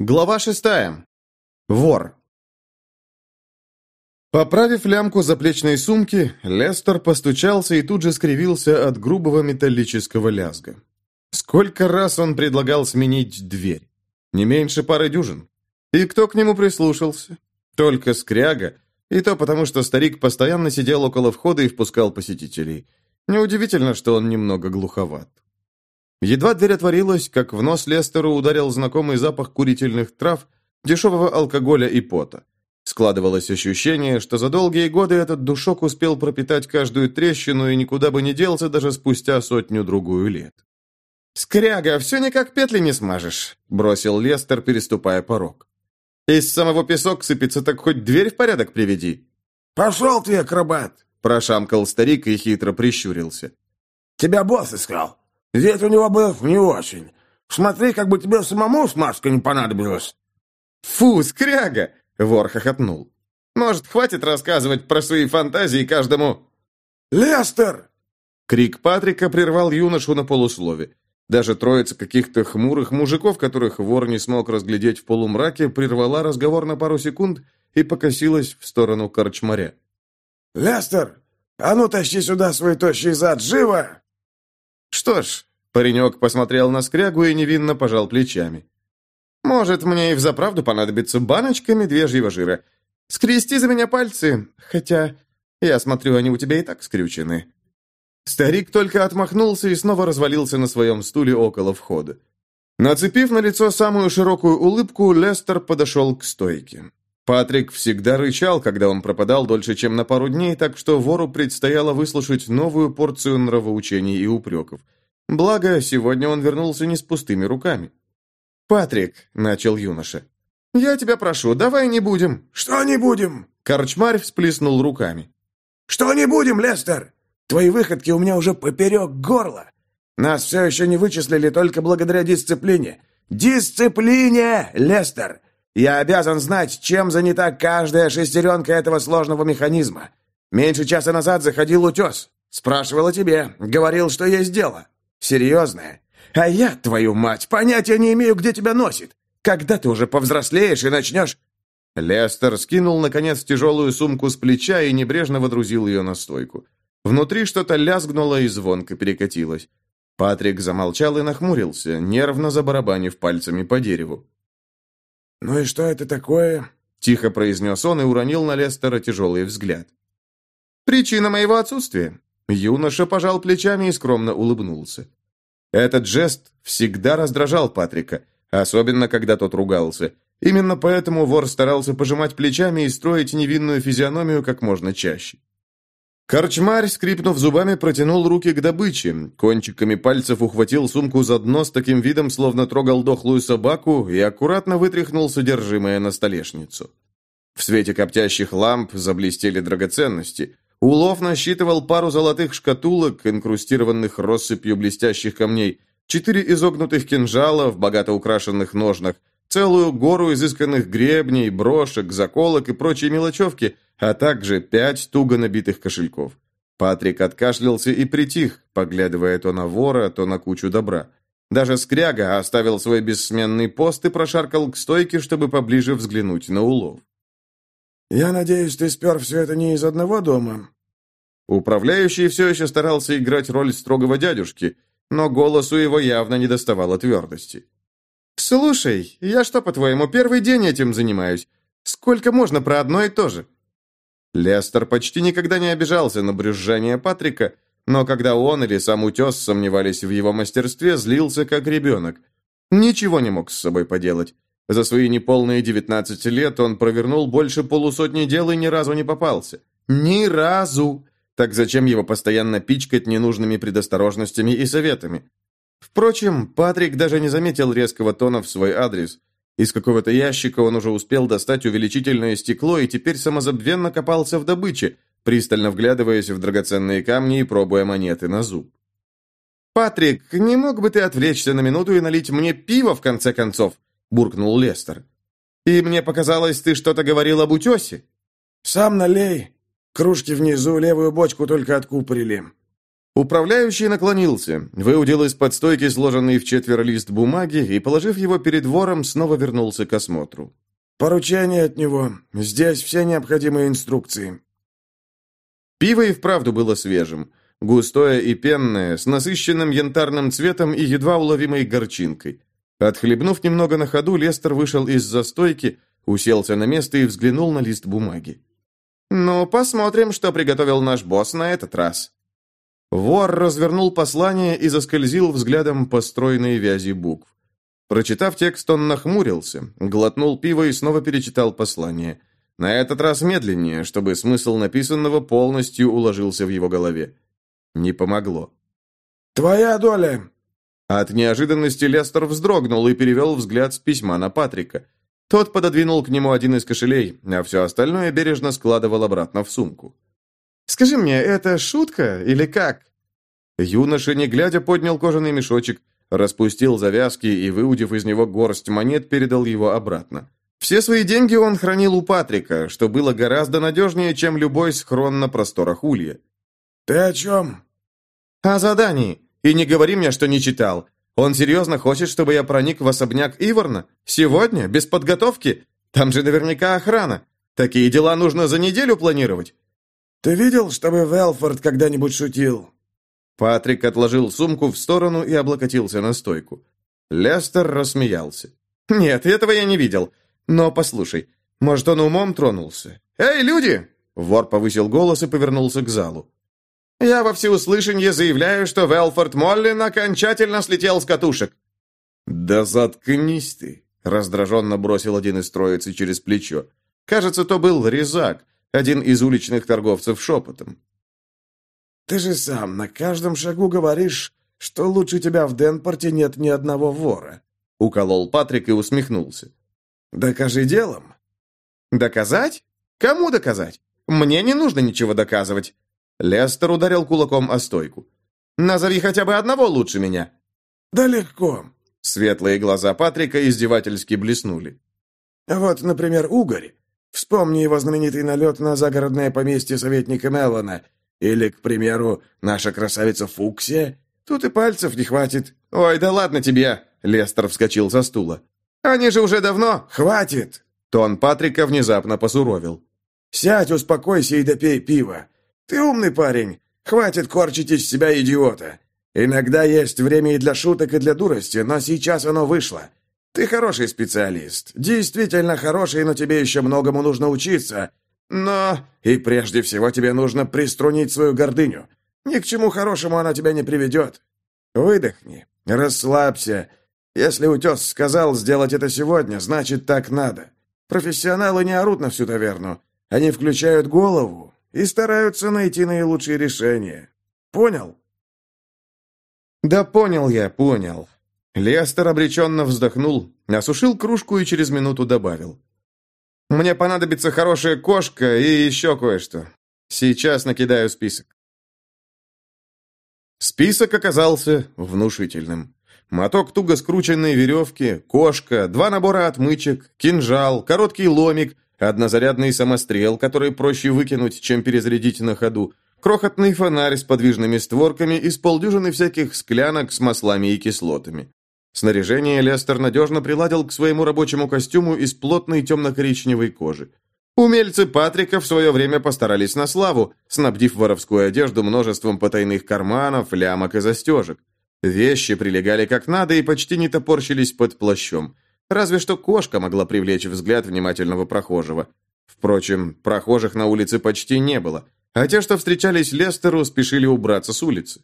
Глава шестая. Вор. Поправив лямку заплечной сумки, Лестер постучался и тут же скривился от грубого металлического лязга. Сколько раз он предлагал сменить дверь? Не меньше пары дюжин. И кто к нему прислушался? Только скряга, и то потому, что старик постоянно сидел около входа и впускал посетителей. Неудивительно, что он немного глуховат. Едва дверь отворилась, как в нос Лестеру ударил знакомый запах курительных трав, дешевого алкоголя и пота. Складывалось ощущение, что за долгие годы этот душок успел пропитать каждую трещину и никуда бы не делся даже спустя сотню-другую лет. «Скряга, все никак петли не смажешь», — бросил Лестер, переступая порог. «Из самого песок сыпется, так хоть дверь в порядок приведи». «Пошел ты, акробат!» — прошамкал старик и хитро прищурился. «Тебя босс искал. Вид у него был не очень. Смотри, как бы тебе самому смазка не понадобилась». «Фу, скряга!» — вор хохотнул. «Может, хватит рассказывать про свои фантазии каждому...» «Лестер!» Крик Патрика прервал юношу на полуслове. Даже троица каких-то хмурых мужиков, которых вор не смог разглядеть в полумраке, прервала разговор на пару секунд и покосилась в сторону корчмаря. «Лестер, а ну тащи сюда свой тощий зад, живо!» «Что ж», — паренек посмотрел на скрягу и невинно пожал плечами. «Может, мне и взаправду понадобится баночка медвежьего жира. Скрести за меня пальцы, хотя, я смотрю, они у тебя и так скрючены». Старик только отмахнулся и снова развалился на своем стуле около входа. Нацепив на лицо самую широкую улыбку, Лестер подошел к стойке. Патрик всегда рычал, когда он пропадал дольше, чем на пару дней, так что вору предстояло выслушать новую порцию нравоучений и упреков. Благо, сегодня он вернулся не с пустыми руками. «Патрик», — начал юноша, — «я тебя прошу, давай не будем». «Что не будем?» Корчмарь всплеснул руками. «Что не будем, Лестер? Твои выходки у меня уже поперек горла. Нас все еще не вычислили только благодаря дисциплине. Дисциплине, Лестер! Я обязан знать, чем занята каждая шестеренка этого сложного механизма. Меньше часа назад заходил утес. Спрашивал о тебе. Говорил, что есть дело. Серьезное. А я, твою мать, понятия не имею, где тебя носит. Когда ты уже повзрослеешь и начнешь...» Лестер скинул, наконец, тяжелую сумку с плеча и небрежно водрузил ее на стойку. Внутри что-то лязгнуло и звонко перекатилось. Патрик замолчал и нахмурился, нервно забарабанив пальцами по дереву. «Ну и что это такое?» – тихо произнес он и уронил на Лестера тяжелый взгляд. «Причина моего отсутствия». Юноша пожал плечами и скромно улыбнулся. Этот жест всегда раздражал Патрика, особенно когда тот ругался. Именно поэтому вор старался пожимать плечами и строить невинную физиономию как можно чаще. Корчмарь, скрипнув зубами, протянул руки к добыче, кончиками пальцев ухватил сумку за дно с таким видом, словно трогал дохлую собаку, и аккуратно вытряхнул содержимое на столешницу. В свете коптящих ламп заблестели драгоценности. Улов насчитывал пару золотых шкатулок, инкрустированных россыпью блестящих камней, четыре изогнутых кинжала в богато украшенных ножнах, целую гору изысканных гребней, брошек, заколок и прочей мелочевки – а также пять туго набитых кошельков. Патрик откашлялся и притих, поглядывая то на вора, то на кучу добра. Даже Скряга оставил свой бессменный пост и прошаркал к стойке, чтобы поближе взглянуть на улов. «Я надеюсь, ты спер все это не из одного дома?» Управляющий все еще старался играть роль строгого дядюшки, но голосу его явно не доставало твердости. «Слушай, я что, по-твоему, первый день этим занимаюсь? Сколько можно про одно и то же?» Лестер почти никогда не обижался на брюзжание Патрика, но когда он или сам утес сомневались в его мастерстве, злился как ребенок. Ничего не мог с собой поделать. За свои неполные 19 лет он провернул больше полусотни дел и ни разу не попался. Ни разу! Так зачем его постоянно пичкать ненужными предосторожностями и советами? Впрочем, Патрик даже не заметил резкого тона в свой адрес. Из какого-то ящика он уже успел достать увеличительное стекло и теперь самозабвенно копался в добыче, пристально вглядываясь в драгоценные камни и пробуя монеты на зуб. «Патрик, не мог бы ты отвлечься на минуту и налить мне пиво, в конце концов?» – буркнул Лестер. «И мне показалось, ты что-то говорил об утесе». «Сам налей. Кружки внизу, левую бочку только откупорили». Управляющий наклонился, выудил из-под стойки сложенный в четверо лист бумаги и, положив его перед вором, снова вернулся к осмотру. «Поручение от него. Здесь все необходимые инструкции». Пиво и вправду было свежим. Густое и пенное, с насыщенным янтарным цветом и едва уловимой горчинкой. Отхлебнув немного на ходу, Лестер вышел из застойки, уселся на место и взглянул на лист бумаги. «Ну, посмотрим, что приготовил наш босс на этот раз». Вор развернул послание и заскользил взглядом по стройной вязи букв. Прочитав текст, он нахмурился, глотнул пиво и снова перечитал послание. На этот раз медленнее, чтобы смысл написанного полностью уложился в его голове. Не помогло. «Твоя доля!» От неожиданности Лестер вздрогнул и перевел взгляд с письма на Патрика. Тот пододвинул к нему один из кошелей, а все остальное бережно складывал обратно в сумку. «Скажи мне, это шутка или как?» Юноша, не глядя, поднял кожаный мешочек, распустил завязки и, выудив из него горсть монет, передал его обратно. Все свои деньги он хранил у Патрика, что было гораздо надежнее, чем любой схрон на просторах Улья. «Ты о чем?» «О задании. И не говори мне, что не читал. Он серьезно хочет, чтобы я проник в особняк Иворна? Сегодня? Без подготовки? Там же наверняка охрана. Такие дела нужно за неделю планировать». «Ты видел, чтобы Велфорд когда-нибудь шутил?» Патрик отложил сумку в сторону и облокотился на стойку. Лестер рассмеялся. «Нет, этого я не видел. Но послушай, может, он умом тронулся? Эй, люди!» Вор повысил голос и повернулся к залу. Я во всеуслышание заявляю, что Велфорд Моллин окончательно слетел с катушек». «Да заткнись ты!» — раздраженно бросил один из троицы через плечо. Кажется, то был Резак, один из уличных торговцев шепотом. «Ты же сам на каждом шагу говоришь, что лучше тебя в Денпорте нет ни одного вора», — уколол Патрик и усмехнулся. «Докажи делом». «Доказать? Кому доказать? Мне не нужно ничего доказывать. Лестер ударил кулаком о стойку. «Назови хотя бы одного лучше меня». «Да легко». Светлые глаза Патрика издевательски блеснули. «Вот, например, Угорь. Вспомни его знаменитый налет на загородное поместье советника Меллана. Или, к примеру, наша красавица Фуксия. Тут и пальцев не хватит». «Ой, да ладно тебе!» Лестер вскочил со стула. «Они же уже давно...» «Хватит!» Тон Патрика внезапно посуровил. «Сядь, успокойся и допей пиво. «Ты умный парень. Хватит корчить из себя идиота. Иногда есть время и для шуток, и для дурости, но сейчас оно вышло. Ты хороший специалист. Действительно хороший, но тебе еще многому нужно учиться. Но и прежде всего тебе нужно приструнить свою гордыню. Ни к чему хорошему она тебя не приведет. Выдохни, расслабься. Если утес сказал сделать это сегодня, значит так надо. Профессионалы не орут на всю таверну. Они включают голову, и стараются найти наилучшие решения. Понял?» «Да понял я, понял». Лестер обреченно вздохнул, осушил кружку и через минуту добавил. «Мне понадобится хорошая кошка и еще кое-что. Сейчас накидаю список». Список оказался внушительным. Моток туго скрученной веревки, кошка, два набора отмычек, кинжал, короткий ломик — однозарядный самострел, который проще выкинуть, чем перезарядить на ходу, крохотный фонарь с подвижными створками и с полдюжины всяких склянок с маслами и кислотами. Снаряжение Лестер надежно приладил к своему рабочему костюму из плотной темно-коричневой кожи. Умельцы Патрика в свое время постарались на славу, снабдив воровскую одежду множеством потайных карманов, лямок и застежек. Вещи прилегали как надо и почти не топорщились под плащом. Разве что кошка могла привлечь взгляд внимательного прохожего. Впрочем, прохожих на улице почти не было, а те, что встречались Лестеру, спешили убраться с улицы.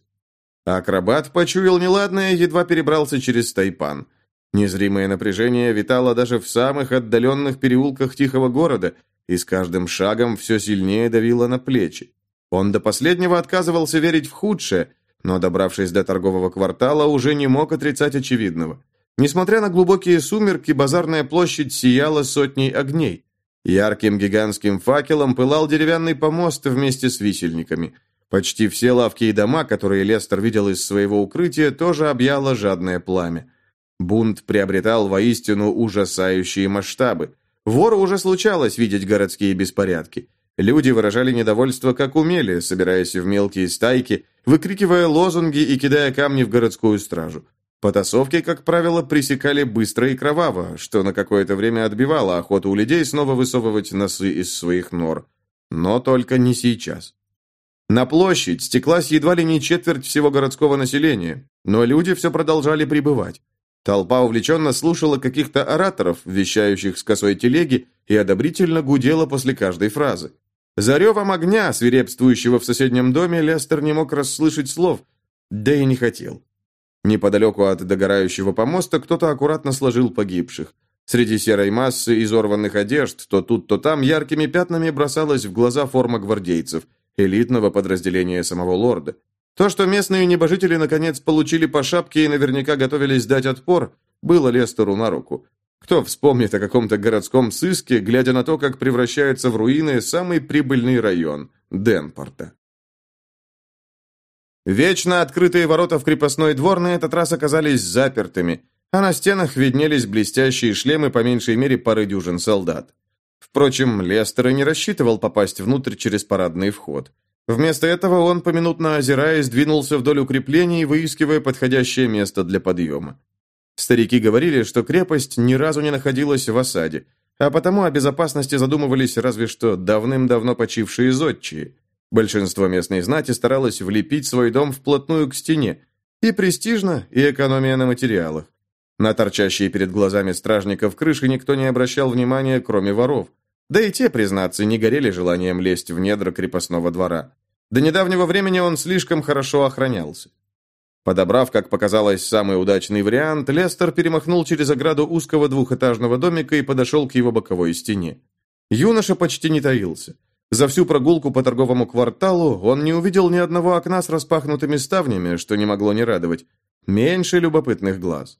Акробат почуял неладное, едва перебрался через тайпан. Незримое напряжение витало даже в самых отдаленных переулках тихого города, и с каждым шагом все сильнее давило на плечи. Он до последнего отказывался верить в худшее, но, добравшись до торгового квартала, уже не мог отрицать очевидного – Несмотря на глубокие сумерки, базарная площадь сияла сотней огней. Ярким гигантским факелом пылал деревянный помост вместе с висельниками. Почти все лавки и дома, которые Лестер видел из своего укрытия, тоже объяло жадное пламя. Бунт приобретал воистину ужасающие масштабы. Вору уже случалось видеть городские беспорядки. Люди выражали недовольство как умели, собираясь в мелкие стайки, выкрикивая лозунги и кидая камни в городскую стражу. Потасовки, как правило, пресекали быстро и кроваво, что на какое-то время отбивало охоту у людей снова высовывать носы из своих нор. Но только не сейчас. На площадь стеклась едва ли не четверть всего городского населения, но люди все продолжали прибывать. Толпа увлеченно слушала каких-то ораторов, вещающих с косой телеги, и одобрительно гудела после каждой фразы. За ревом огня, свирепствующего в соседнем доме, Лестер не мог расслышать слов, да и не хотел. Неподалеку от догорающего помоста кто-то аккуратно сложил погибших. Среди серой массы изорванных одежд то тут, то там яркими пятнами бросалась в глаза форма гвардейцев, элитного подразделения самого лорда. То, что местные небожители наконец получили по шапке и наверняка готовились дать отпор, было Лестеру на руку. Кто вспомнит о каком-то городском сыске, глядя на то, как превращается в руины самый прибыльный район – Денпорта? Вечно открытые ворота в крепостной двор на этот раз оказались запертыми, а на стенах виднелись блестящие шлемы по меньшей мере пары дюжин солдат. Впрочем, Лестер и не рассчитывал попасть внутрь через парадный вход. Вместо этого он, поминутно озираясь, двинулся вдоль укреплений, выискивая подходящее место для подъема. Старики говорили, что крепость ни разу не находилась в осаде, а потому о безопасности задумывались разве что давным-давно почившие зодчие. Большинство местной знати старалось влепить свой дом вплотную к стене, и престижно, и экономия на материалах. На торчащие перед глазами стражников крыши никто не обращал внимания, кроме воров. Да и те, признаться, не горели желанием лезть в недра крепостного двора. До недавнего времени он слишком хорошо охранялся. Подобрав, как показалось, самый удачный вариант, Лестер перемахнул через ограду узкого двухэтажного домика и подошел к его боковой стене. Юноша почти не таился. За всю прогулку по торговому кварталу он не увидел ни одного окна с распахнутыми ставнями, что не могло не радовать. Меньше любопытных глаз.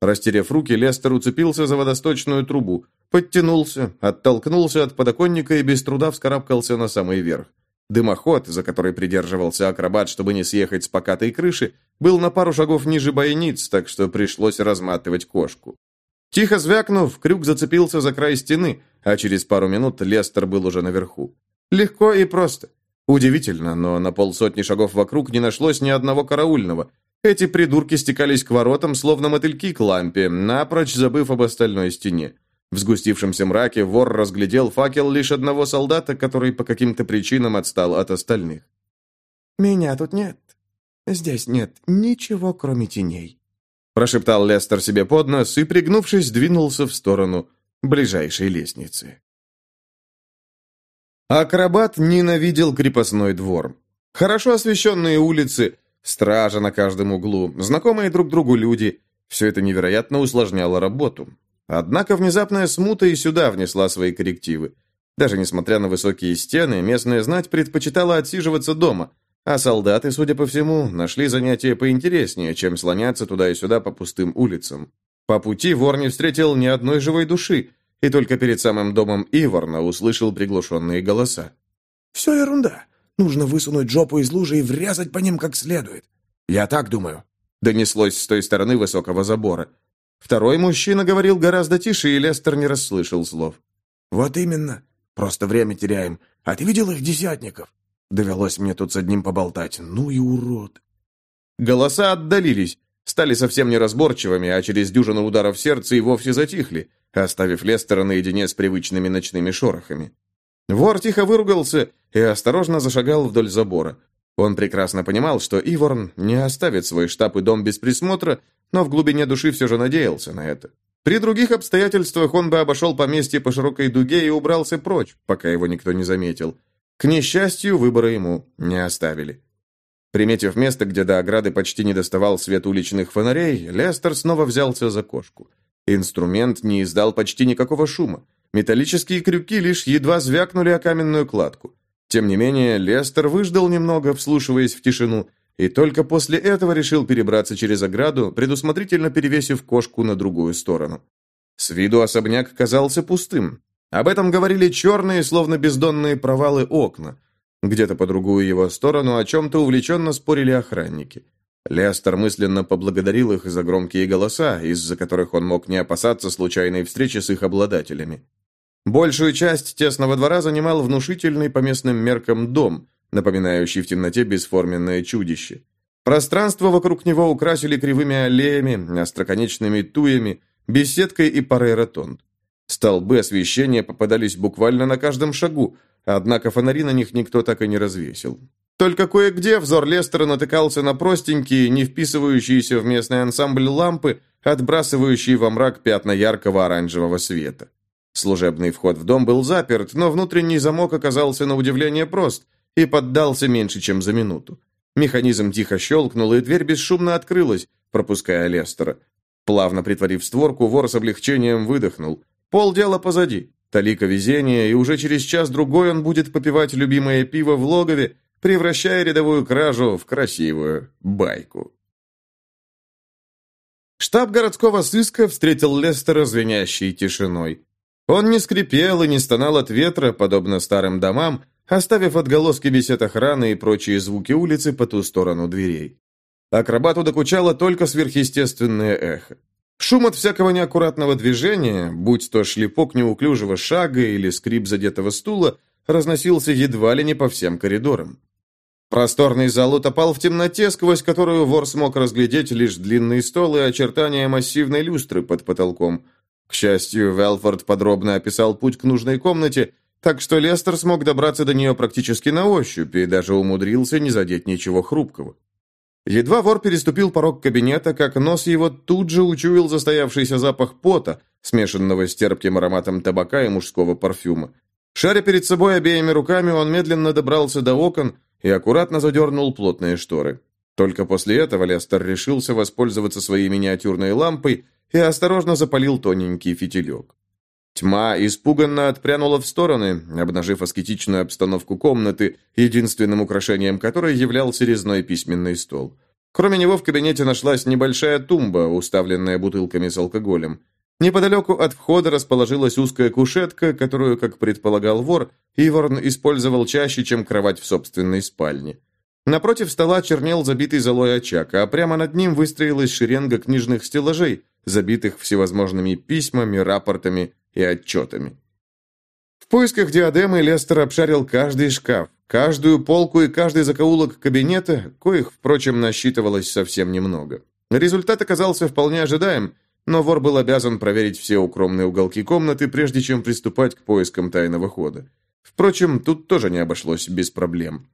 Растерев руки, Лестер уцепился за водосточную трубу, подтянулся, оттолкнулся от подоконника и без труда вскарабкался на самый верх. Дымоход, за который придерживался акробат, чтобы не съехать с покатой крыши, был на пару шагов ниже бойниц, так что пришлось разматывать кошку. Тихо звякнув, крюк зацепился за край стены, а через пару минут Лестер был уже наверху. Легко и просто. Удивительно, но на полсотни шагов вокруг не нашлось ни одного караульного. Эти придурки стекались к воротам, словно мотыльки к лампе, напрочь забыв об остальной стене. В сгустившемся мраке вор разглядел факел лишь одного солдата, который по каким-то причинам отстал от остальных. «Меня тут нет. Здесь нет ничего, кроме теней», прошептал Лестер себе под нос и, пригнувшись, двинулся в сторону ближайшей лестницы. Акробат ненавидел крепостной двор. Хорошо освещенные улицы, стража на каждом углу, знакомые друг другу люди – все это невероятно усложняло работу. Однако внезапная смута и сюда внесла свои коррективы. Даже несмотря на высокие стены, местная знать предпочитала отсиживаться дома, а солдаты, судя по всему, нашли занятие поинтереснее, чем слоняться туда и сюда по пустым улицам. По пути вор не встретил ни одной живой души, и только перед самым домом Иворна услышал приглушенные голоса. «Все ерунда. Нужно высунуть жопу из лужи и врезать по ним как следует. Я так думаю», — донеслось с той стороны высокого забора. Второй мужчина говорил гораздо тише, и Лестер не расслышал слов. «Вот именно. Просто время теряем. А ты видел их десятников? Довелось мне тут с одним поболтать. Ну и урод!» Голоса отдалились, стали совсем неразборчивыми, а через дюжину ударов сердца и вовсе затихли, оставив Лестера наедине с привычными ночными шорохами. Вор тихо выругался и осторожно зашагал вдоль забора. Он прекрасно понимал, что Иворн не оставит свой штаб и дом без присмотра, но в глубине души все же надеялся на это. При других обстоятельствах он бы обошел поместье по широкой дуге и убрался прочь, пока его никто не заметил. К несчастью, выбора ему не оставили. Приметив место, где до ограды почти не доставал свет уличных фонарей, Лестер снова взялся за кошку. Инструмент не издал почти никакого шума. Металлические крюки лишь едва звякнули о каменную кладку. Тем не менее, Лестер выждал немного, вслушиваясь в тишину, и только после этого решил перебраться через ограду, предусмотрительно перевесив кошку на другую сторону. С виду особняк казался пустым. Об этом говорили черные, словно бездонные провалы окна. Где-то по другую его сторону о чем-то увлеченно спорили охранники. Лестер мысленно поблагодарил их за громкие голоса, из-за которых он мог не опасаться случайной встречи с их обладателями. Большую часть тесного двора занимал внушительный по местным меркам дом, напоминающий в темноте бесформенное чудище. Пространство вокруг него украсили кривыми аллеями, остроконечными туями, беседкой и парой ротонд. Столбы освещения попадались буквально на каждом шагу, однако фонари на них никто так и не развесил. Только кое-где взор Лестера натыкался на простенькие, не вписывающиеся в местный ансамбль лампы, отбрасывающие во мрак пятна яркого оранжевого света. Служебный вход в дом был заперт, но внутренний замок оказался на удивление прост и поддался меньше, чем за минуту. Механизм тихо щелкнул, и дверь бесшумно открылась, пропуская Лестера. Плавно притворив створку, вор с облегчением выдохнул. Полдела позади. Талика везения, и уже через час-другой он будет попивать любимое пиво в логове, превращая рядовую кражу в красивую байку. Штаб городского сыска встретил Лестера звенящей тишиной. Он не скрипел и не стонал от ветра, подобно старым домам, оставив отголоски бесед охраны и прочие звуки улицы по ту сторону дверей. Акробату докучало только сверхъестественное эхо. Шум от всякого неаккуратного движения, будь то шлепок неуклюжего шага или скрип задетого стула, разносился едва ли не по всем коридорам. Просторный зал утопал в темноте, сквозь которую вор смог разглядеть лишь длинный стол и очертания массивной люстры под потолком. К счастью, Велфорд подробно описал путь к нужной комнате, так что Лестер смог добраться до нее практически на ощупь и даже умудрился не задеть ничего хрупкого. Едва вор переступил порог кабинета, как нос его тут же учуял застоявшийся запах пота, смешанного с терпким ароматом табака и мужского парфюма. Шаря перед собой обеими руками, он медленно добрался до окон и аккуратно задернул плотные шторы. Только после этого Лестер решился воспользоваться своей миниатюрной лампой и осторожно запалил тоненький фитилек. Тьма испуганно отпрянула в стороны, обнажив аскетичную обстановку комнаты, единственным украшением которой являлся резной письменный стол. Кроме него в кабинете нашлась небольшая тумба, уставленная бутылками с алкоголем. Неподалеку от входа расположилась узкая кушетка, которую, как предполагал вор, Иворн использовал чаще, чем кровать в собственной спальне. Напротив стола чернел забитый золой очаг, а прямо над ним выстроилась шеренга книжных стеллажей, забитых всевозможными письмами, рапортами и отчетами. В поисках диадемы Лестер обшарил каждый шкаф, каждую полку и каждый закоулок кабинета, коих, впрочем, насчитывалось совсем немного. Результат оказался вполне ожидаем, но вор был обязан проверить все укромные уголки комнаты, прежде чем приступать к поискам тайного хода. Впрочем, тут тоже не обошлось без проблем.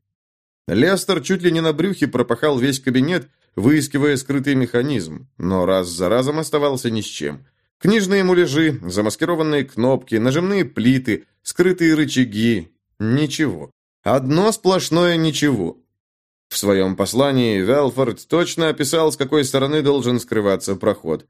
Лестер чуть ли не на брюхе пропахал весь кабинет, выискивая скрытый механизм, но раз за разом оставался ни с чем. Книжные муляжи, замаскированные кнопки, нажимные плиты, скрытые рычаги. Ничего. Одно сплошное ничего. В своем послании Велфорд точно описал, с какой стороны должен скрываться проход.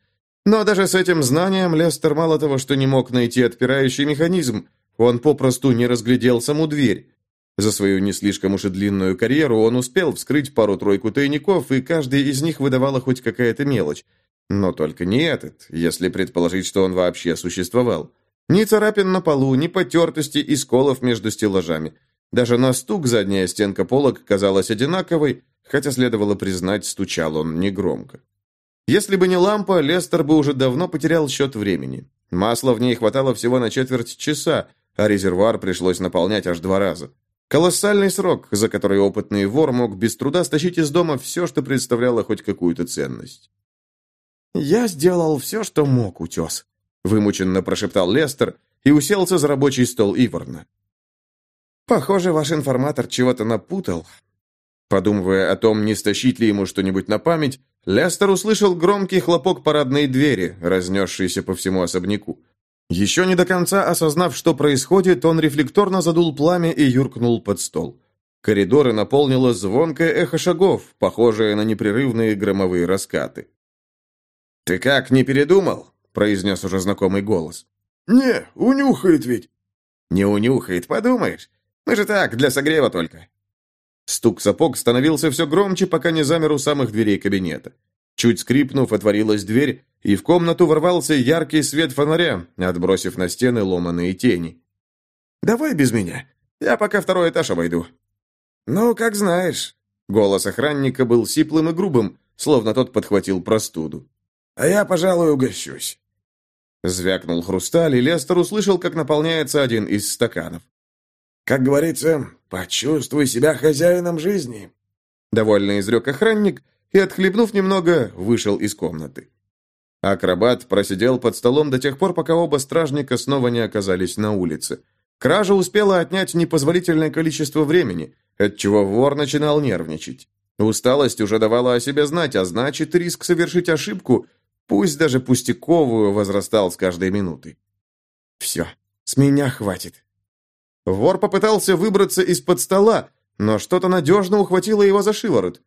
Но даже с этим знанием Лестер мало того, что не мог найти отпирающий механизм, он попросту не разглядел саму дверь. За свою не слишком уж и длинную карьеру он успел вскрыть пару-тройку тайников, и каждый из них выдавала хоть какая-то мелочь. Но только не этот, если предположить, что он вообще существовал. Ни царапин на полу, ни потертости и сколов между стеллажами. Даже на стук задняя стенка полок казалась одинаковой, хотя следовало признать, стучал он негромко. Если бы не лампа, Лестер бы уже давно потерял счет времени. Масла в ней хватало всего на четверть часа, а резервуар пришлось наполнять аж два раза. Колоссальный срок, за который опытный вор мог без труда стащить из дома все, что представляло хоть какую-то ценность. «Я сделал все, что мог, утес», — вымученно прошептал Лестер и уселся за рабочий стол Иварна. «Похоже, ваш информатор чего-то напутал». Подумывая о том, не стащить ли ему что-нибудь на память, Лестер услышал громкий хлопок парадной двери, разнесшийся по всему особняку. Еще не до конца осознав, что происходит, он рефлекторно задул пламя и юркнул под стол. Коридоры наполнило звонкое эхо шагов, похожее на непрерывные громовые раскаты. «Ты как, не передумал?» – произнес уже знакомый голос. «Не, унюхает ведь». «Не унюхает, подумаешь. Мы же так, для согрева только». Стук сапог становился все громче, пока не замер у самых дверей кабинета. Чуть скрипнув, отворилась дверь, и в комнату ворвался яркий свет фонаря, отбросив на стены ломаные тени. «Давай без меня. Я пока второй этаж обойду». «Ну, как знаешь». Голос охранника был сиплым и грубым, словно тот подхватил простуду. А я, пожалуй, угощусь. Звякнул хрусталь, и Лестер услышал, как наполняется один из стаканов. «Как говорится, почувствуй себя хозяином жизни», — довольно изрек охранник и, отхлебнув немного, вышел из комнаты. Акробат просидел под столом до тех пор, пока оба стражника снова не оказались на улице. Кража успела отнять непозволительное количество времени, отчего вор начинал нервничать. Усталость уже давала о себе знать, а значит, риск совершить ошибку, пусть даже пустяковую, возрастал с каждой минутой. «Все, с меня хватит». Вор попытался выбраться из-под стола, но что-то надежно ухватило его за шиворот.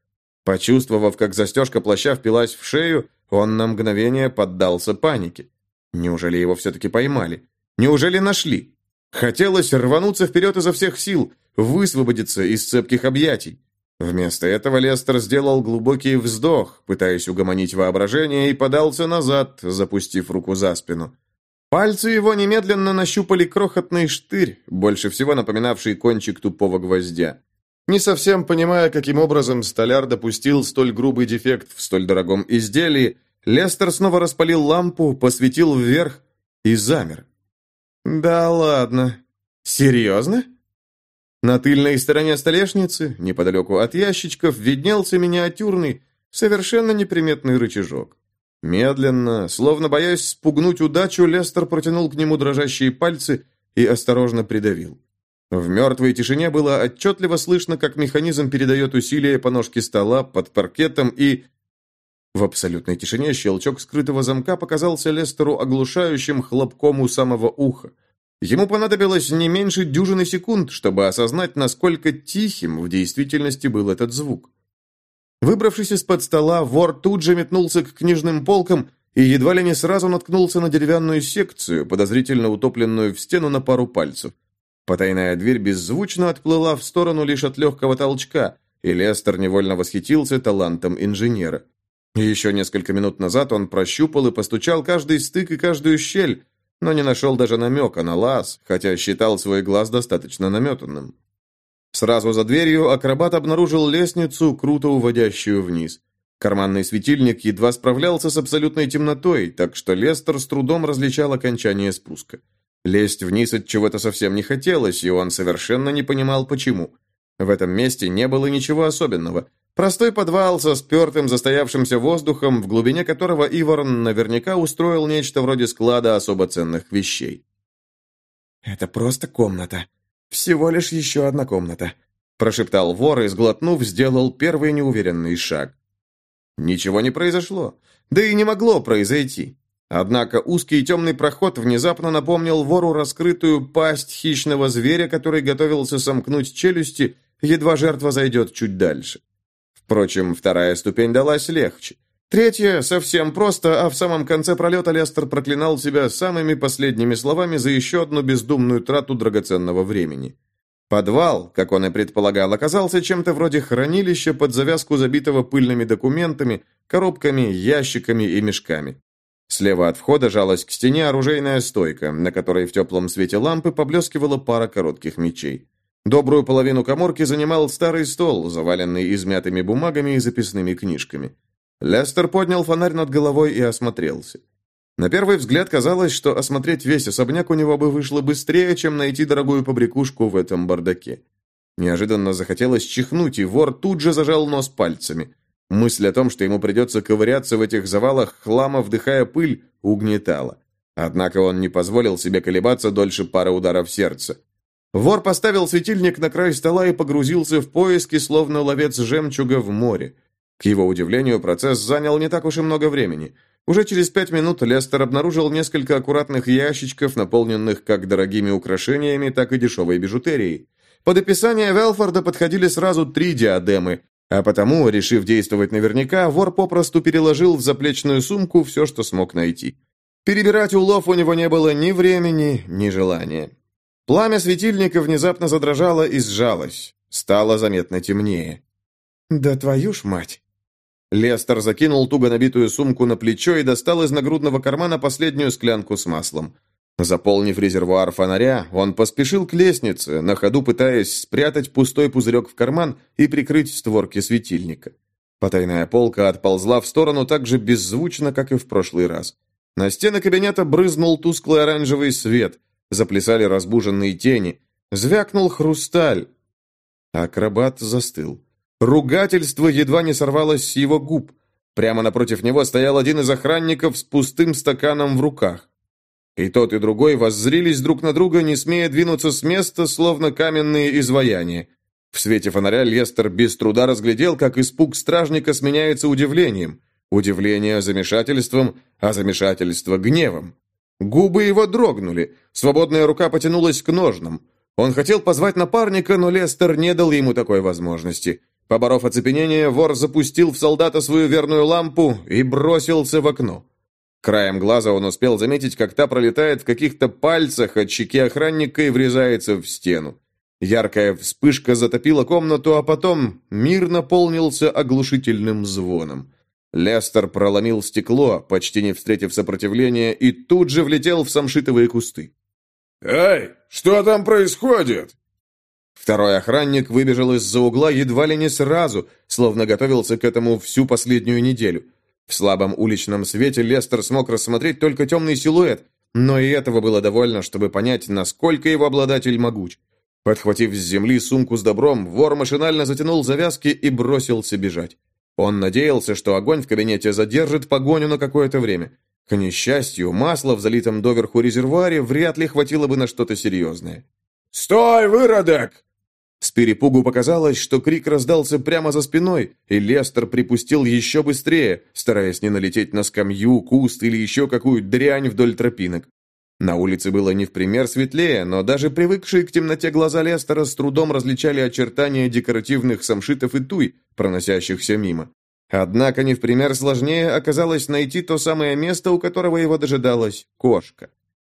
Почувствовав, как застежка плаща впилась в шею, он на мгновение поддался панике. Неужели его все-таки поймали? Неужели нашли? Хотелось рвануться вперед изо всех сил, высвободиться из цепких объятий. Вместо этого Лестер сделал глубокий вздох, пытаясь угомонить воображение, и подался назад, запустив руку за спину. Пальцы его немедленно нащупали крохотный штырь, больше всего напоминавший кончик тупого гвоздя. Не совсем понимая, каким образом столяр допустил столь грубый дефект в столь дорогом изделии, Лестер снова распалил лампу, посветил вверх и замер. «Да ладно. Серьезно?» На тыльной стороне столешницы, неподалеку от ящичков, виднелся миниатюрный, совершенно неприметный рычажок. Медленно, словно боясь спугнуть удачу, Лестер протянул к нему дрожащие пальцы и осторожно придавил. В мертвой тишине было отчетливо слышно, как механизм передает усилие по ножке стола под паркетом и... В абсолютной тишине щелчок скрытого замка показался Лестеру оглушающим хлопком у самого уха. Ему понадобилось не меньше дюжины секунд, чтобы осознать, насколько тихим в действительности был этот звук. Выбравшись из-под стола, вор тут же метнулся к книжным полкам и едва ли не сразу наткнулся на деревянную секцию, подозрительно утопленную в стену на пару пальцев. Потайная дверь беззвучно отплыла в сторону лишь от легкого толчка, и Лестер невольно восхитился талантом инженера. Еще несколько минут назад он прощупал и постучал каждый стык и каждую щель, но не нашел даже намека на лаз, хотя считал свой глаз достаточно наметанным. Сразу за дверью акробат обнаружил лестницу, круто уводящую вниз. Карманный светильник едва справлялся с абсолютной темнотой, так что Лестер с трудом различал окончание спуска. Лезть вниз от чего-то совсем не хотелось, и он совершенно не понимал, почему. В этом месте не было ничего особенного. Простой подвал со спертым застоявшимся воздухом, в глубине которого Иворн наверняка устроил нечто вроде склада особо ценных вещей. «Это просто комната. Всего лишь еще одна комната», – прошептал вор и, сглотнув, сделал первый неуверенный шаг. Ничего не произошло. Да и не могло произойти. Однако узкий темный проход внезапно напомнил вору раскрытую пасть хищного зверя, который готовился сомкнуть челюсти, едва жертва зайдет чуть дальше. Впрочем, вторая ступень далась легче. Третья совсем просто, а в самом конце пролета Лестер проклинал себя самыми последними словами за еще одну бездумную трату драгоценного времени. Подвал, как он и предполагал, оказался чем-то вроде хранилища под завязку забитого пыльными документами, коробками, ящиками и мешками. Слева от входа жалась к стене оружейная стойка, на которой в теплом свете лампы поблескивала пара коротких мечей. Добрую половину коморки занимал старый стол, заваленный измятыми бумагами и записными книжками. Лестер поднял фонарь над головой и осмотрелся. На первый взгляд казалось, что осмотреть весь особняк у него бы вышло быстрее, чем найти дорогую побрякушку в этом бардаке. Неожиданно захотелось чихнуть, и вор тут же зажал нос пальцами. Мысль о том, что ему придется ковыряться в этих завалах хлама, вдыхая пыль, угнетала. Однако он не позволил себе колебаться дольше пары ударов сердца. Вор поставил светильник на край стола и погрузился в поиски, словно ловец жемчуга в море. К его удивлению, процесс занял не так уж и много времени. Уже через пять минут Лестер обнаружил несколько аккуратных ящичков, наполненных как дорогими украшениями, так и дешевой бижутерией. Под описание Велфорда подходили сразу три диадемы, а потому, решив действовать наверняка, вор попросту переложил в заплечную сумку все, что смог найти. Перебирать улов у него не было ни времени, ни желания. Пламя светильника внезапно задрожало и сжалось. Стало заметно темнее. «Да твою ж мать!» Лестер закинул туго набитую сумку на плечо и достал из нагрудного кармана последнюю склянку с маслом. Заполнив резервуар фонаря, он поспешил к лестнице, на ходу пытаясь спрятать пустой пузырек в карман и прикрыть створки светильника. Потайная полка отползла в сторону так же беззвучно, как и в прошлый раз. На стены кабинета брызнул тусклый оранжевый свет, заплясали разбуженные тени, звякнул хрусталь. Акробат застыл. Ругательство едва не сорвалось с его губ. Прямо напротив него стоял один из охранников с пустым стаканом в руках. И тот, и другой воззрились друг на друга, не смея двинуться с места, словно каменные изваяния. В свете фонаря Лестер без труда разглядел, как испуг стражника сменяется удивлением. Удивление замешательством, а замешательство гневом. Губы его дрогнули, свободная рука потянулась к ножнам. Он хотел позвать напарника, но Лестер не дал ему такой возможности. Поборов оцепенение, вор запустил в солдата свою верную лампу и бросился в окно. Краем глаза он успел заметить, как та пролетает в каких-то пальцах от щеки охранника и врезается в стену. Яркая вспышка затопила комнату, а потом мир наполнился оглушительным звоном. Лестер проломил стекло, почти не встретив сопротивления, и тут же влетел в самшитовые кусты. «Эй, что там происходит?» Второй охранник выбежал из-за угла едва ли не сразу, словно готовился к этому всю последнюю неделю. В слабом уличном свете Лестер смог рассмотреть только темный силуэт, но и этого было довольно, чтобы понять, насколько его обладатель могуч. Подхватив с земли сумку с добром, вор машинально затянул завязки и бросился бежать. Он надеялся, что огонь в кабинете задержит погоню на какое-то время. К несчастью, масла в залитом доверху резервуаре вряд ли хватило бы на что-то серьезное. «Стой, выродок!» С перепугу показалось, что крик раздался прямо за спиной, и Лестер припустил еще быстрее, стараясь не налететь на скамью, куст или еще какую дрянь вдоль тропинок. На улице было не в пример светлее, но даже привыкшие к темноте глаза Лестера с трудом различали очертания декоративных самшитов и туй, проносящихся мимо. Однако не в пример сложнее оказалось найти то самое место, у которого его дожидалась кошка.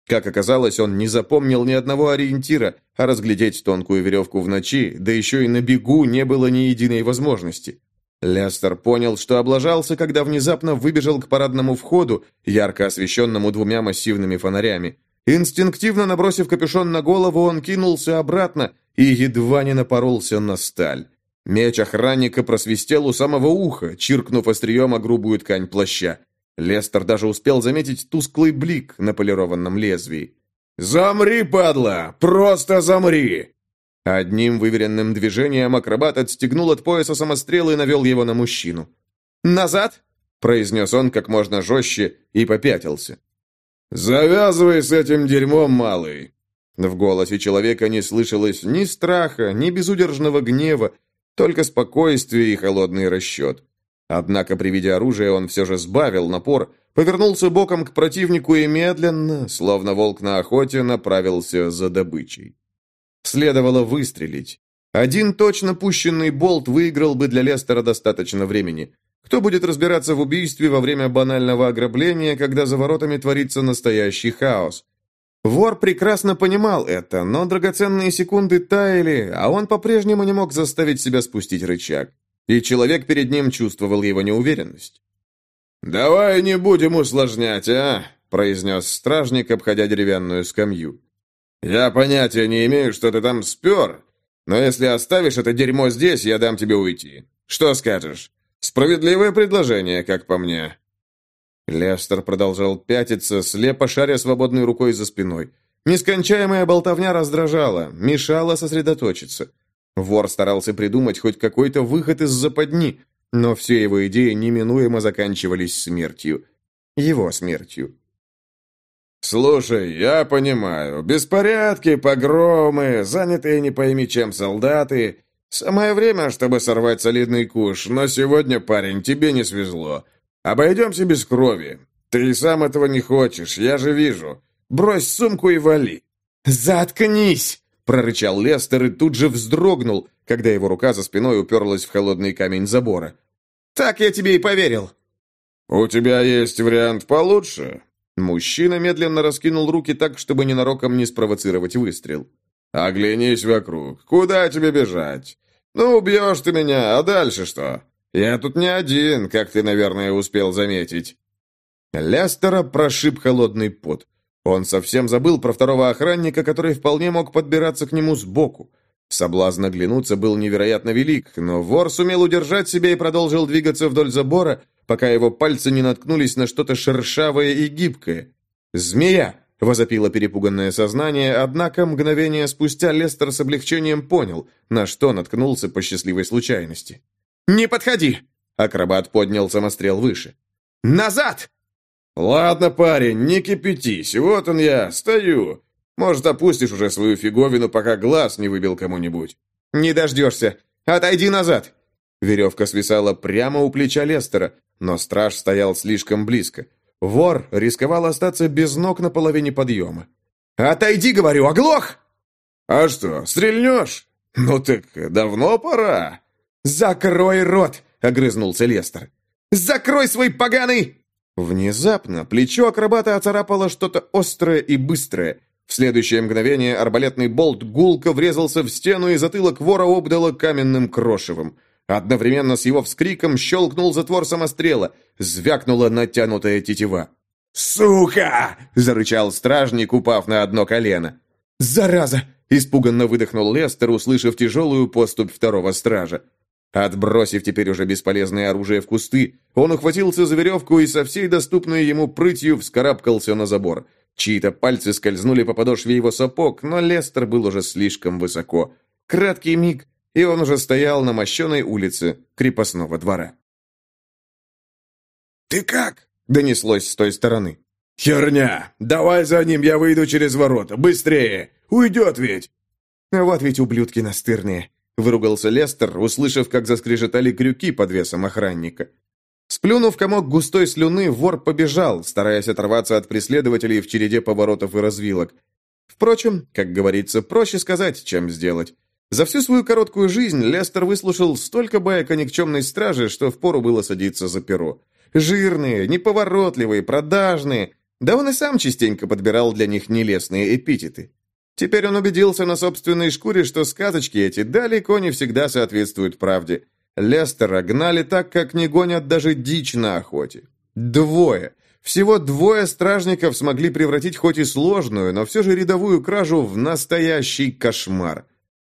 Как оказалось, он не запомнил ни одного ориентира, а разглядеть тонкую веревку в ночи, да еще и на бегу, не было ни единой возможности. Лестер понял, что облажался, когда внезапно выбежал к парадному входу, ярко освещенному двумя массивными фонарями. Инстинктивно набросив капюшон на голову, он кинулся обратно и едва не напоролся на сталь. Меч охранника просвистел у самого уха, чиркнув острием о грубую ткань плаща. Лестер даже успел заметить тусклый блик на полированном лезвии. «Замри, падла! Просто замри!» Одним выверенным движением акробат отстегнул от пояса самострел и навел его на мужчину. «Назад!» – произнес он как можно жестче и попятился. «Завязывай с этим дерьмом, малый!» В голосе человека не слышалось ни страха, ни безудержного гнева, только спокойствие и холодный расчет. Однако при виде оружия он все же сбавил напор, повернулся боком к противнику и медленно, словно волк на охоте, направился за добычей. Следовало выстрелить. Один точно пущенный болт выиграл бы для Лестера достаточно времени. Кто будет разбираться в убийстве во время банального ограбления, когда за воротами творится настоящий хаос? Вор прекрасно понимал это, но драгоценные секунды таяли, а он по-прежнему не мог заставить себя спустить рычаг и человек перед ним чувствовал его неуверенность. «Давай не будем усложнять, а?» – произнес стражник, обходя деревянную скамью. «Я понятия не имею, что ты там спер, но если оставишь это дерьмо здесь, я дам тебе уйти. Что скажешь? Справедливое предложение, как по мне». Лестер продолжал пятиться, слепо шаря свободной рукой за спиной. Нескончаемая болтовня раздражала, мешала сосредоточиться. Вор старался придумать хоть какой-то выход из западни, но все его идеи неминуемо заканчивались смертью. Его смертью. «Слушай, я понимаю. Беспорядки, погромы, занятые не пойми чем солдаты. Самое время, чтобы сорвать солидный куш, но сегодня, парень, тебе не свезло. Обойдемся без крови. Ты сам этого не хочешь, я же вижу. Брось сумку и вали». «Заткнись!» Прорычал Лестер и тут же вздрогнул, когда его рука за спиной уперлась в холодный камень забора. «Так я тебе и поверил!» «У тебя есть вариант получше?» Мужчина медленно раскинул руки так, чтобы ненароком не спровоцировать выстрел. «Оглянись вокруг. Куда тебе бежать? Ну, убьешь ты меня, а дальше что? Я тут не один, как ты, наверное, успел заметить». Лестера прошиб холодный пот. Он совсем забыл про второго охранника, который вполне мог подбираться к нему сбоку. Соблазн оглянуться был невероятно велик, но вор сумел удержать себя и продолжил двигаться вдоль забора, пока его пальцы не наткнулись на что-то шершавое и гибкое. «Змея!» — возопило перепуганное сознание, однако мгновение спустя Лестер с облегчением понял, на что наткнулся по счастливой случайности. «Не подходи!» — акробат поднял самострел выше. «Назад!» «Ладно, парень, не кипятись, вот он я, стою. Может, опустишь уже свою фиговину, пока глаз не выбил кому-нибудь?» «Не дождешься. Отойди назад!» Веревка свисала прямо у плеча Лестера, но страж стоял слишком близко. Вор рисковал остаться без ног на половине подъема. «Отойди, говорю, оглох!» «А что, стрельнешь? Ну так давно пора!» «Закрой рот!» — огрызнулся Лестер. «Закрой свой поганый!» Внезапно плечо акробата оцарапало что-то острое и быстрое. В следующее мгновение арбалетный болт гулко врезался в стену, и затылок вора обдало каменным крошевом. Одновременно с его вскриком щелкнул затвор самострела, звякнула натянутая тетива. «Сука!» – зарычал стражник, упав на одно колено. «Зараза!» – испуганно выдохнул Лестер, услышав тяжелую поступь второго стража. Отбросив теперь уже бесполезное оружие в кусты, он ухватился за веревку и со всей доступной ему прытью вскарабкался на забор. Чьи-то пальцы скользнули по подошве его сапог, но Лестер был уже слишком высоко. Краткий миг, и он уже стоял на мощеной улице крепостного двора. «Ты как?» — донеслось с той стороны. «Херня! Давай за ним, я выйду через ворота! Быстрее! Уйдет ведь!» «Вот ведь ублюдки настырные!» Выругался Лестер, услышав, как заскрежетали крюки под весом охранника. Сплюнув комок густой слюны, вор побежал, стараясь оторваться от преследователей в череде поворотов и развилок. Впрочем, как говорится, проще сказать, чем сделать. За всю свою короткую жизнь Лестер выслушал столько баек о никчемной страже, что впору было садиться за перо. Жирные, неповоротливые, продажные. Да он и сам частенько подбирал для них нелестные эпитеты. Теперь он убедился на собственной шкуре, что сказочки эти далеко не всегда соответствуют правде. Лестера гнали так, как не гонят даже дичь на охоте. Двое. Всего двое стражников смогли превратить хоть и сложную, но все же рядовую кражу в настоящий кошмар.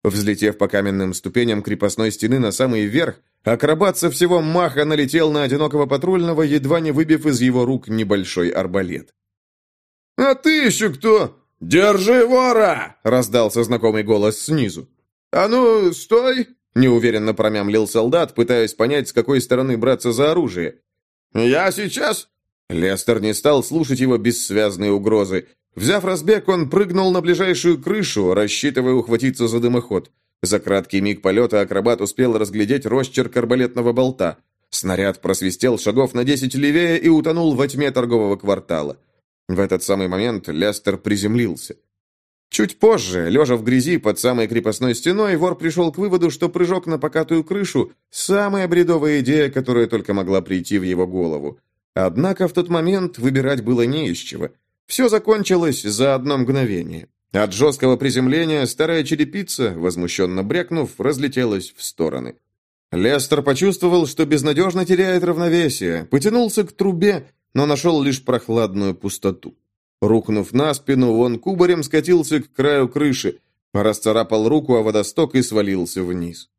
Взлетев по каменным ступеням крепостной стены на самый верх, акробат со всего маха налетел на одинокого патрульного, едва не выбив из его рук небольшой арбалет. «А ты еще кто?» «Держи вора!» — раздался знакомый голос снизу. «А ну, стой!» — неуверенно промямлил солдат, пытаясь понять, с какой стороны браться за оружие. «Я сейчас...» Лестер не стал слушать его бессвязные угрозы. Взяв разбег, он прыгнул на ближайшую крышу, рассчитывая ухватиться за дымоход. За краткий миг полета акробат успел разглядеть росчерк арбалетного болта. Снаряд просвистел шагов на десять левее и утонул во тьме торгового квартала. В этот самый момент Лестер приземлился. Чуть позже, лежа в грязи под самой крепостной стеной, вор пришел к выводу, что прыжок на покатую крышу – самая бредовая идея, которая только могла прийти в его голову. Однако в тот момент выбирать было не из чего. Все закончилось за одно мгновение. От жесткого приземления старая черепица, возмущенно брякнув, разлетелась в стороны. Лестер почувствовал, что безнадежно теряет равновесие, потянулся к трубе но нашел лишь прохладную пустоту. Рухнув на спину, он кубарем скатился к краю крыши, расцарапал руку о водосток и свалился вниз.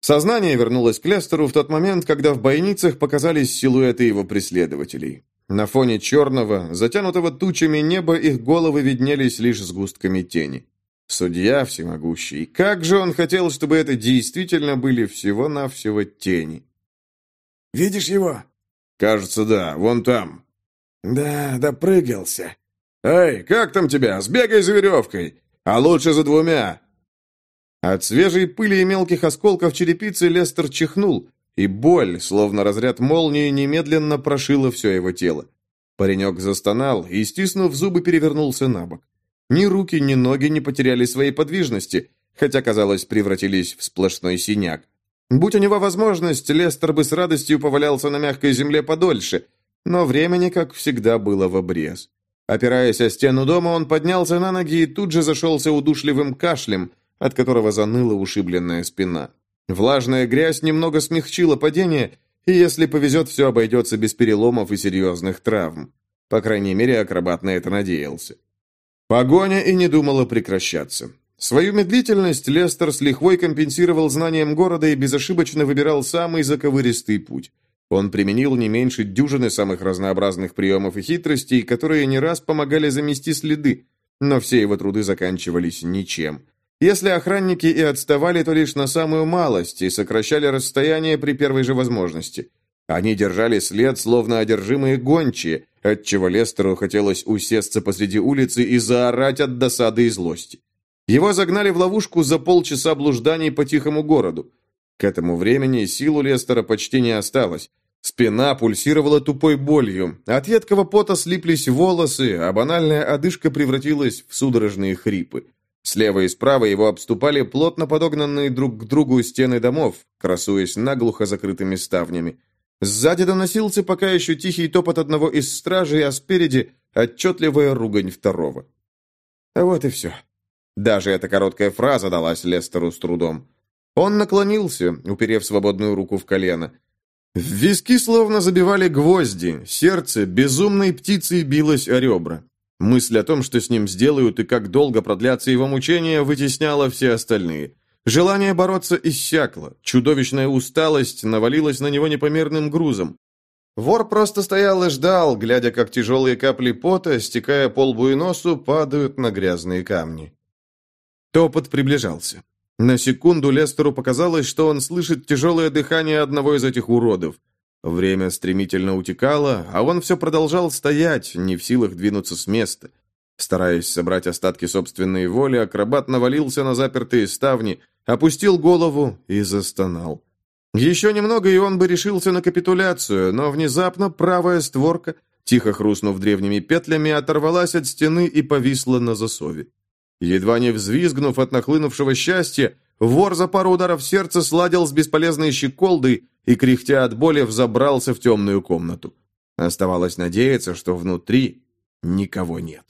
Сознание вернулось к Лестеру в тот момент, когда в бойницах показались силуэты его преследователей. На фоне черного, затянутого тучами неба их головы виднелись лишь сгустками тени. Судья всемогущий, как же он хотел, чтобы это действительно были всего-навсего тени. «Видишь его?» «Кажется, да. Вон там». «Да, допрыгался». «Эй, как там тебя? Сбегай за веревкой. А лучше за двумя». От свежей пыли и мелких осколков черепицы Лестер чихнул, и боль, словно разряд молнии, немедленно прошила все его тело. Паренек застонал и, стиснув зубы, перевернулся на бок. Ни руки, ни ноги не потеряли своей подвижности, хотя, казалось, превратились в сплошной синяк. Будь у него возможность, Лестер бы с радостью повалялся на мягкой земле подольше, но времени, как всегда, было в обрез. Опираясь о стену дома, он поднялся на ноги и тут же зашелся удушливым кашлем, от которого заныла ушибленная спина. Влажная грязь немного смягчила падение, и если повезет, все обойдется без переломов и серьезных травм. По крайней мере, акробат на это надеялся. Погоня и не думала прекращаться. Свою медлительность Лестер с лихвой компенсировал знанием города и безошибочно выбирал самый заковыристый путь. Он применил не меньше дюжины самых разнообразных приемов и хитростей, которые не раз помогали замести следы, но все его труды заканчивались ничем. Если охранники и отставали, то лишь на самую малость и сокращали расстояние при первой же возможности. Они держали след, словно одержимые гончие, отчего Лестеру хотелось усесться посреди улицы и заорать от досады и злости. Его загнали в ловушку за полчаса блужданий по тихому городу. К этому времени сил у Лестера почти не осталось. Спина пульсировала тупой болью, от едкого пота слиплись волосы, а банальная одышка превратилась в судорожные хрипы. Слева и справа его обступали плотно подогнанные друг к другу стены домов, красуясь наглухо закрытыми ставнями. Сзади доносился пока еще тихий топот одного из стражей, а спереди отчетливая ругань второго. А вот и все. Даже эта короткая фраза далась Лестеру с трудом. Он наклонился, уперев свободную руку в колено. В виски словно забивали гвозди, сердце безумной птицей билось о ребра. Мысль о том, что с ним сделают и как долго продлятся его мучения, вытесняла все остальные. Желание бороться иссякло, чудовищная усталость навалилась на него непомерным грузом. Вор просто стоял и ждал, глядя, как тяжелые капли пота, стекая по лбу и носу, падают на грязные камни. Топот приближался. На секунду Лестеру показалось, что он слышит тяжелое дыхание одного из этих уродов. Время стремительно утекало, а он все продолжал стоять, не в силах двинуться с места. Стараясь собрать остатки собственной воли, акробат навалился на запертые ставни, опустил голову и застонал. Еще немного, и он бы решился на капитуляцию, но внезапно правая створка, тихо хрустнув древними петлями, оторвалась от стены и повисла на засове. Едва не взвизгнув от нахлынувшего счастья, вор за пару ударов сердца сладил с бесполезной щеколдой и, кряхтя от боли, взобрался в темную комнату. Оставалось надеяться, что внутри никого нет.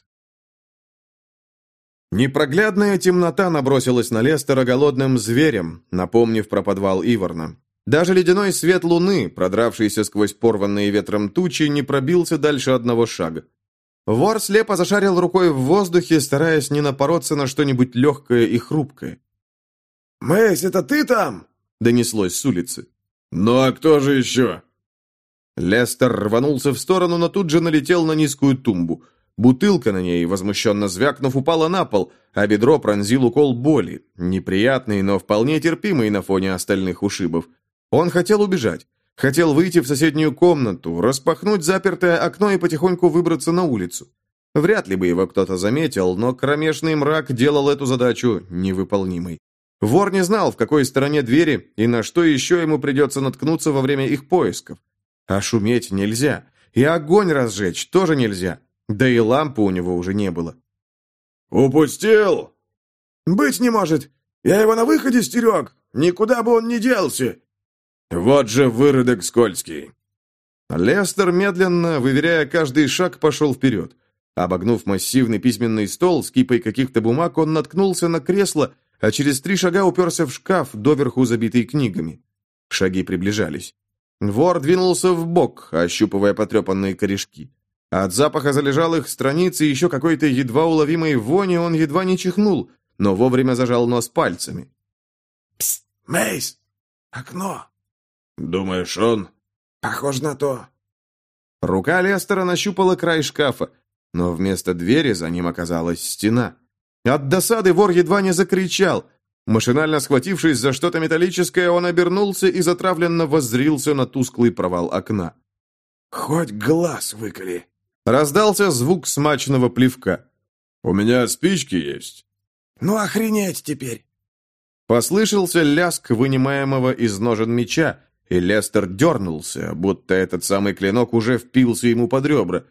Непроглядная темнота набросилась на Лестера голодным зверем, напомнив про подвал Иворна. Даже ледяной свет луны, продравшийся сквозь порванные ветром тучи, не пробился дальше одного шага. Вор слепо зашарил рукой в воздухе, стараясь не напороться на что-нибудь легкое и хрупкое. «Мэйс, это ты там?» — донеслось с улицы. «Ну а кто же еще?» Лестер рванулся в сторону, но тут же налетел на низкую тумбу. Бутылка на ней, возмущенно звякнув, упала на пол, а бедро пронзил укол боли, неприятный, но вполне терпимый на фоне остальных ушибов. Он хотел убежать, хотел выйти в соседнюю комнату, распахнуть запертое окно и потихоньку выбраться на улицу. Вряд ли бы его кто-то заметил, но кромешный мрак делал эту задачу невыполнимой. Вор не знал, в какой стороне двери и на что еще ему придется наткнуться во время их поисков. А шуметь нельзя. И огонь разжечь тоже нельзя. Да и лампы у него уже не было. «Упустил?» «Быть не может. Я его на выходе стерег. Никуда бы он не делся». «Вот же выродок скользкий». Лестер, медленно, выверяя каждый шаг, пошел вперед. Обогнув массивный письменный стол с кипой каких-то бумаг, он наткнулся на кресло, а через три шага уперся в шкаф, доверху забитый книгами. Шаги приближались. Вор двинулся в бок, ощупывая потрепанные корешки. От запаха залежалых страниц и еще какой-то едва уловимой вони он едва не чихнул, но вовремя зажал нос пальцами. «Псst, Мейс! Окно!» «Думаешь, он?» «Похож на то». Рука Лестера нащупала край шкафа, но вместо двери за ним оказалась стена. От досады вор едва не закричал. Машинально схватившись за что-то металлическое, он обернулся и затравленно воззрился на тусклый провал окна. «Хоть глаз выколи!» Раздался звук смачного плевка. «У меня спички есть». «Ну охренеть теперь!» Послышался ляск вынимаемого из ножен меча, и Лестер дернулся, будто этот самый клинок уже впился ему под ребра.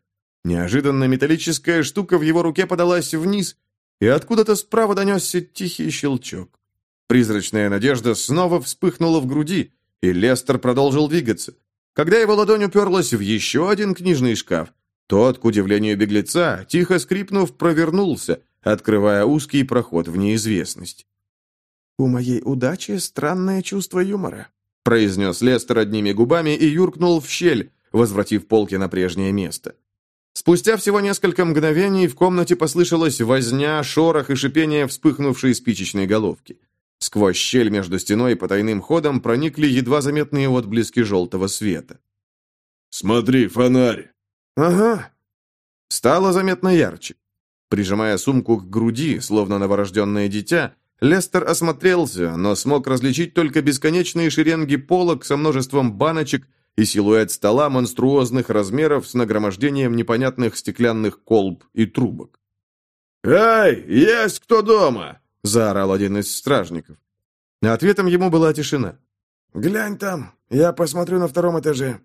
Неожиданно металлическая штука в его руке подалась вниз, и откуда-то справа донесся тихий щелчок. Призрачная надежда снова вспыхнула в груди, и Лестер продолжил двигаться. Когда его ладонь уперлась в еще один книжный шкаф, тот, к удивлению беглеца, тихо скрипнув, провернулся, открывая узкий проход в неизвестность. «У моей удачи странное чувство юмора», произнес Лестер одними губами и юркнул в щель, возвратив полки на прежнее место. Спустя всего несколько мгновений в комнате послышалась возня, шорох и шипение вспыхнувшей спичечной головки. Сквозь щель между стеной и потайным ходом проникли едва заметные отблески желтого света. Смотри, фонарь!» «Ага». Стало заметно ярче. Прижимая сумку к груди, словно новорожденное дитя, Лестер осмотрелся, но смог различить только бесконечные шеренги полок со множеством баночек и силуэт стола монструозных размеров с нагромождением непонятных стеклянных колб и трубок. «Эй, есть кто дома?» – заорал один из стражников. Ответом ему была тишина. «Глянь там, я посмотрю на втором этаже».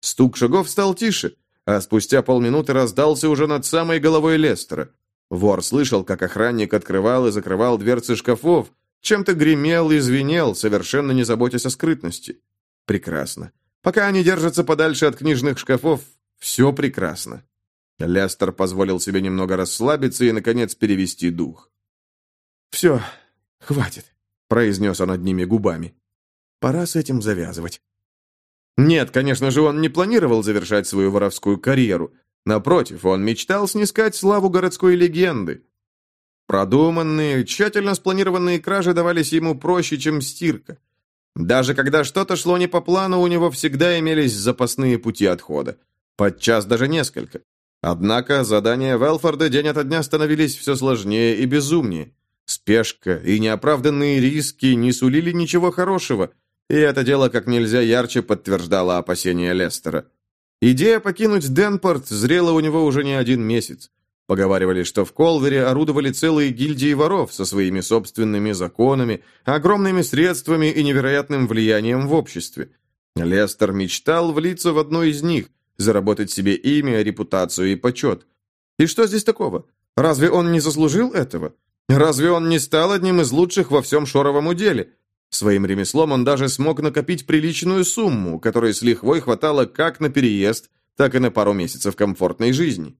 Стук шагов стал тише, а спустя полминуты раздался уже над самой головой Лестера. Вор слышал, как охранник открывал и закрывал дверцы шкафов, чем-то гремел и звенел, совершенно не заботясь о скрытности. Прекрасно. Пока они держатся подальше от книжных шкафов, все прекрасно. Лестер позволил себе немного расслабиться и, наконец, перевести дух. «Все, хватит», — произнес он одними губами. «Пора с этим завязывать». Нет, конечно же, он не планировал завершать свою воровскую карьеру. Напротив, он мечтал снискать славу городской легенды. Продуманные, тщательно спланированные кражи давались ему проще, чем стирка. Даже когда что-то шло не по плану, у него всегда имелись запасные пути отхода. Подчас даже несколько. Однако задания Велфорда день ото дня становились все сложнее и безумнее. Спешка и неоправданные риски не сулили ничего хорошего – и это дело как нельзя ярче подтверждало опасения Лестера. Идея покинуть Денпорт зрела у него уже не один месяц. Поговаривали, что в Колвере орудовали целые гильдии воров со своими собственными законами, огромными средствами и невероятным влиянием в обществе. Лестер мечтал влиться в одну из них, заработать себе имя, репутацию и почет. И что здесь такого? Разве он не заслужил этого? Разве он не стал одним из лучших во всем шоровом уделе? Своим ремеслом он даже смог накопить приличную сумму, которой с лихвой хватало как на переезд, так и на пару месяцев комфортной жизни.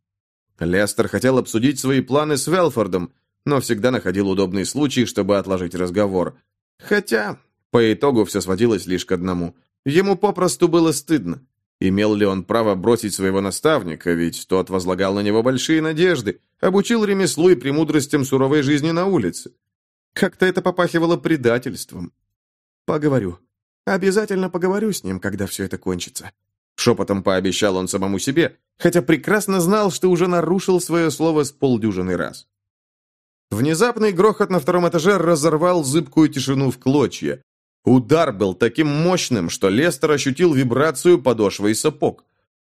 Лестер хотел обсудить свои планы с Велфордом, но всегда находил удобный случай, чтобы отложить разговор. Хотя, по итогу все сводилось лишь к одному. Ему попросту было стыдно. Имел ли он право бросить своего наставника, ведь тот возлагал на него большие надежды, обучил ремеслу и премудростям суровой жизни на улице. Как-то это попахивало предательством. Поговорю. Обязательно поговорю с ним, когда все это кончится. Шепотом пообещал он самому себе, хотя прекрасно знал, что уже нарушил свое слово с полдюжины раз. Внезапный грохот на втором этаже разорвал зыбкую тишину в клочья. Удар был таким мощным, что Лестер ощутил вибрацию подошвы и сапог.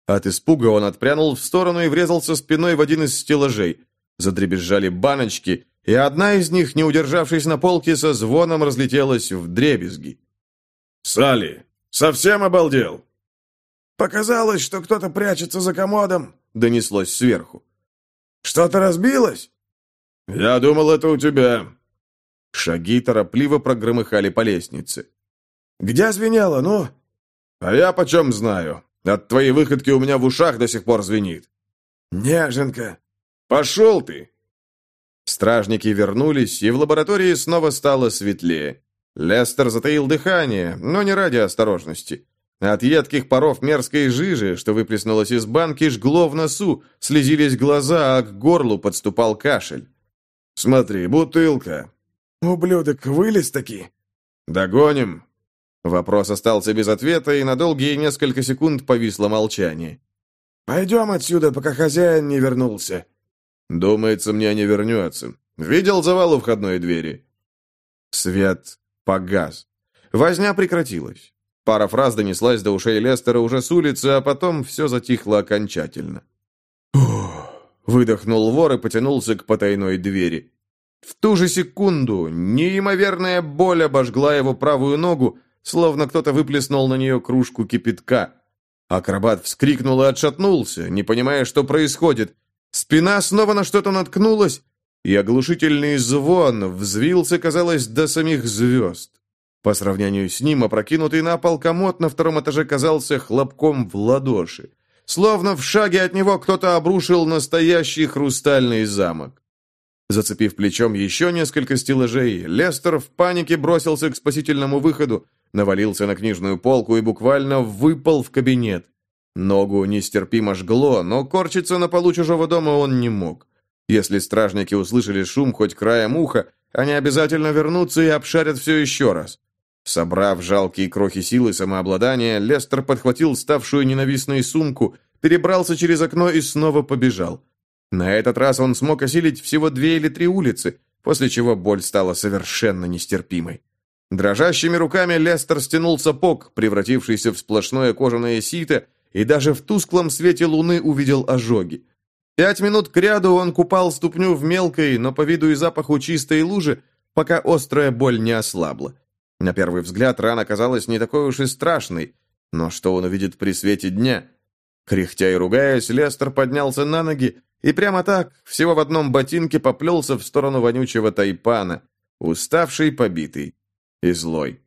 От испуга он отпрянул в сторону и врезался спиной в один из стеллажей. Задребезжали баночки, и одна из них, не удержавшись на полке, со звоном разлетелась в дребезги. «Салли, совсем обалдел?» «Показалось, что кто-то прячется за комодом», — донеслось сверху. «Что-то разбилось?» «Я думал, это у тебя». Шаги торопливо прогромыхали по лестнице. «Где звенело, ну?» «А я почем знаю? От твоей выходки у меня в ушах до сих пор звенит». «Неженка». «Пошел ты!» Стражники вернулись, и в лаборатории снова стало светлее. Лестер затаил дыхание, но не ради осторожности. От едких паров мерзкой жижи, что выплеснулось из банки, жгло в носу, слезились глаза, а к горлу подступал кашель. «Смотри, бутылка!» «Ублюдок, вылез таки!» «Догоним!» Вопрос остался без ответа, и на долгие несколько секунд повисло молчание. «Пойдем отсюда, пока хозяин не вернулся», Думается, мне не вернется. Видел завал у входной двери?» Свет погас. Возня прекратилась. Пара фраз донеслась до ушей Лестера уже с улицы, а потом все затихло окончательно. Выдохнул вор и потянулся к потайной двери. В ту же секунду неимоверная боль обожгла его правую ногу, словно кто-то выплеснул на нее кружку кипятка. Акробат вскрикнул и отшатнулся, не понимая, что происходит. Спина снова на что-то наткнулась, и оглушительный звон взвился, казалось, до самих звезд. По сравнению с ним, опрокинутый на пол комод на втором этаже казался хлопком в ладоши. Словно в шаге от него кто-то обрушил настоящий хрустальный замок. Зацепив плечом еще несколько стеллажей, Лестер в панике бросился к спасительному выходу, навалился на книжную полку и буквально выпал в кабинет. Ногу нестерпимо жгло, но корчиться на полу чужого дома он не мог. Если стражники услышали шум хоть краем уха, они обязательно вернутся и обшарят все еще раз. Собрав жалкие крохи силы самообладания, Лестер подхватил ставшую ненавистной сумку, перебрался через окно и снова побежал. На этот раз он смог осилить всего две или три улицы, после чего боль стала совершенно нестерпимой. Дрожащими руками Лестер стянул сапог, превратившийся в сплошное кожаное сито, и даже в тусклом свете луны увидел ожоги. Пять минут кряду он купал ступню в мелкой, но по виду и запаху чистой лужи, пока острая боль не ослабла. На первый взгляд рана казалась не такой уж и страшной, но что он увидит при свете дня? Кряхтя и ругаясь, Лестер поднялся на ноги и прямо так, всего в одном ботинке, поплелся в сторону вонючего тайпана, уставший, побитый и злой.